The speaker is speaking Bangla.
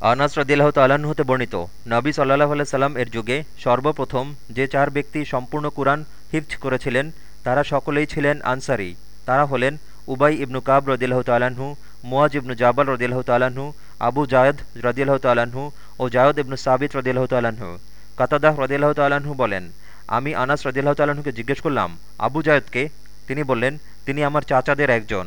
আনাস রদিল্লাহ তাল্লাহ্ন হতে বর্ণিত, নবী সাল্লাহ আল্লাহ সাল্লাম এর যুগে সর্বপ্রথম যে চার ব্যক্তি সম্পূর্ণ কুরআন হিফজ করেছিলেন, তারা সকলেই ছিলেন আনসারি। তারা হলেন উবাই ইবনু কাব রদিল্লাহ তাল্লাহ্ন মুয়াজ ইবনু জাবাল রদিল্লাহ তাল্লাহ্ন আবু জায়দ রদিল্লাহ তাল্লাহ্ন ও জায়দ ইবনু সাবিত রদিল্লাহ তাল্লাহ্ন কাতাদাহ রদিল্লাহ তাল্লাহ্ন বলেন, আমি আনাস রদিল্লাহ তাল্লাহ্নকে জিজ্ঞেস করলাম, আবু জায়দকে? তিনি বললেন, তিনি আমার চাচাদের একজন।